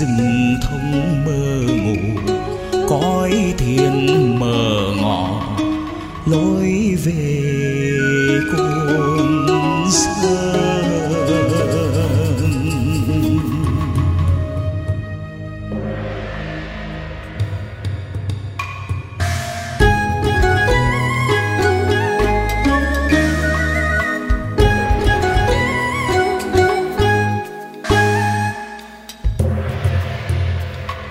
rừng thông mơ ngủ cõi thiên mờ ngỏ. Lối về cồn sơn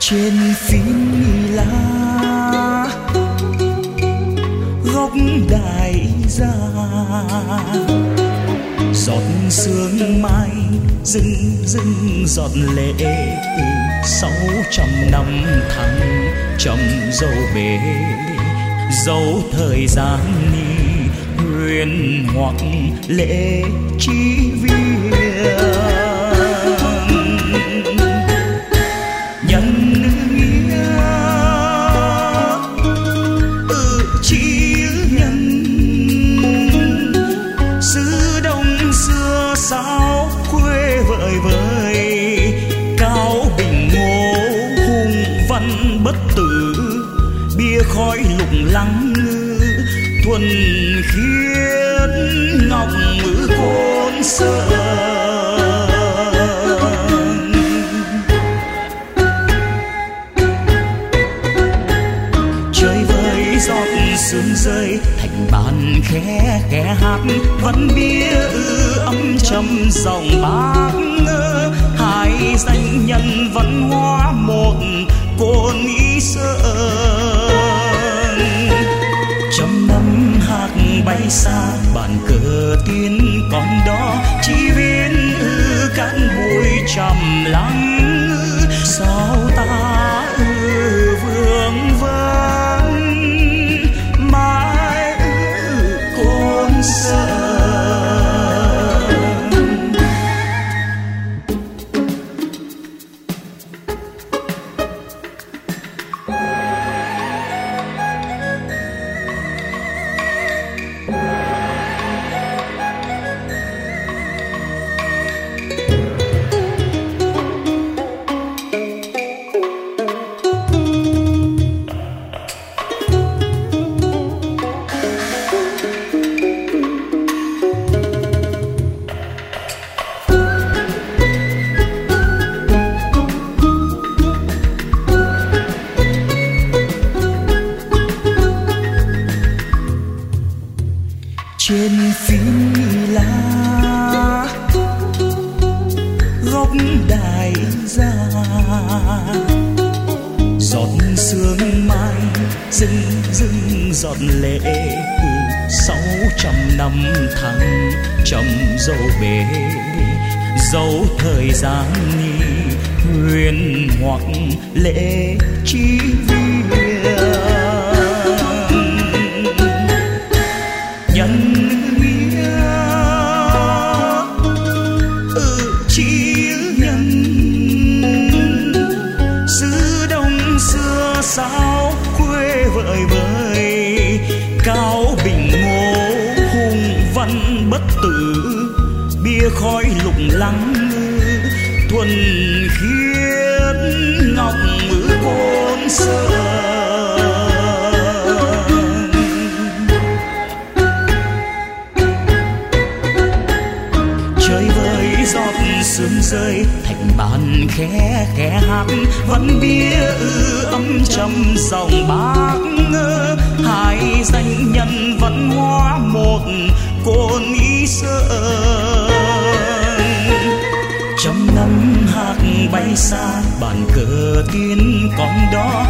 trên phím lá góc đại gia. Giọt sương mai rưng rưng, giọt lệ từ sáu trăm năm tháng trầm dâu bể. Dấu thời gian ni, huyền hoặc lễ chi viên khói lục lăng ngư thuần khiết ngọc ngữ côn sơn. Chơi với giọt sương rơi, thành bàn khẽ khẽ hát, vẫn bia ư âm trầm dòng bác ngơ. Hai danh nhân văn hóa một cồn ý sơ xa bàn cờ tiên trên phim lá góc đại gia giọt sương mai rưng rưng giọt lệ sáu trăm năm tháng trầm dâu bể. Dấu thời gian nghi huyền hoặc lễ chi vi khói lục lắng, thuần khiết ngọc ngữ côn sơn trời với giọt sương rơi, thành bàn khẽ khẽ hát, vẫn bia ư âm trầm dòng bác ngơ. Hai danh nhân vẫn hóa một cồn ý sơ xa bàn cờ tiên còn đó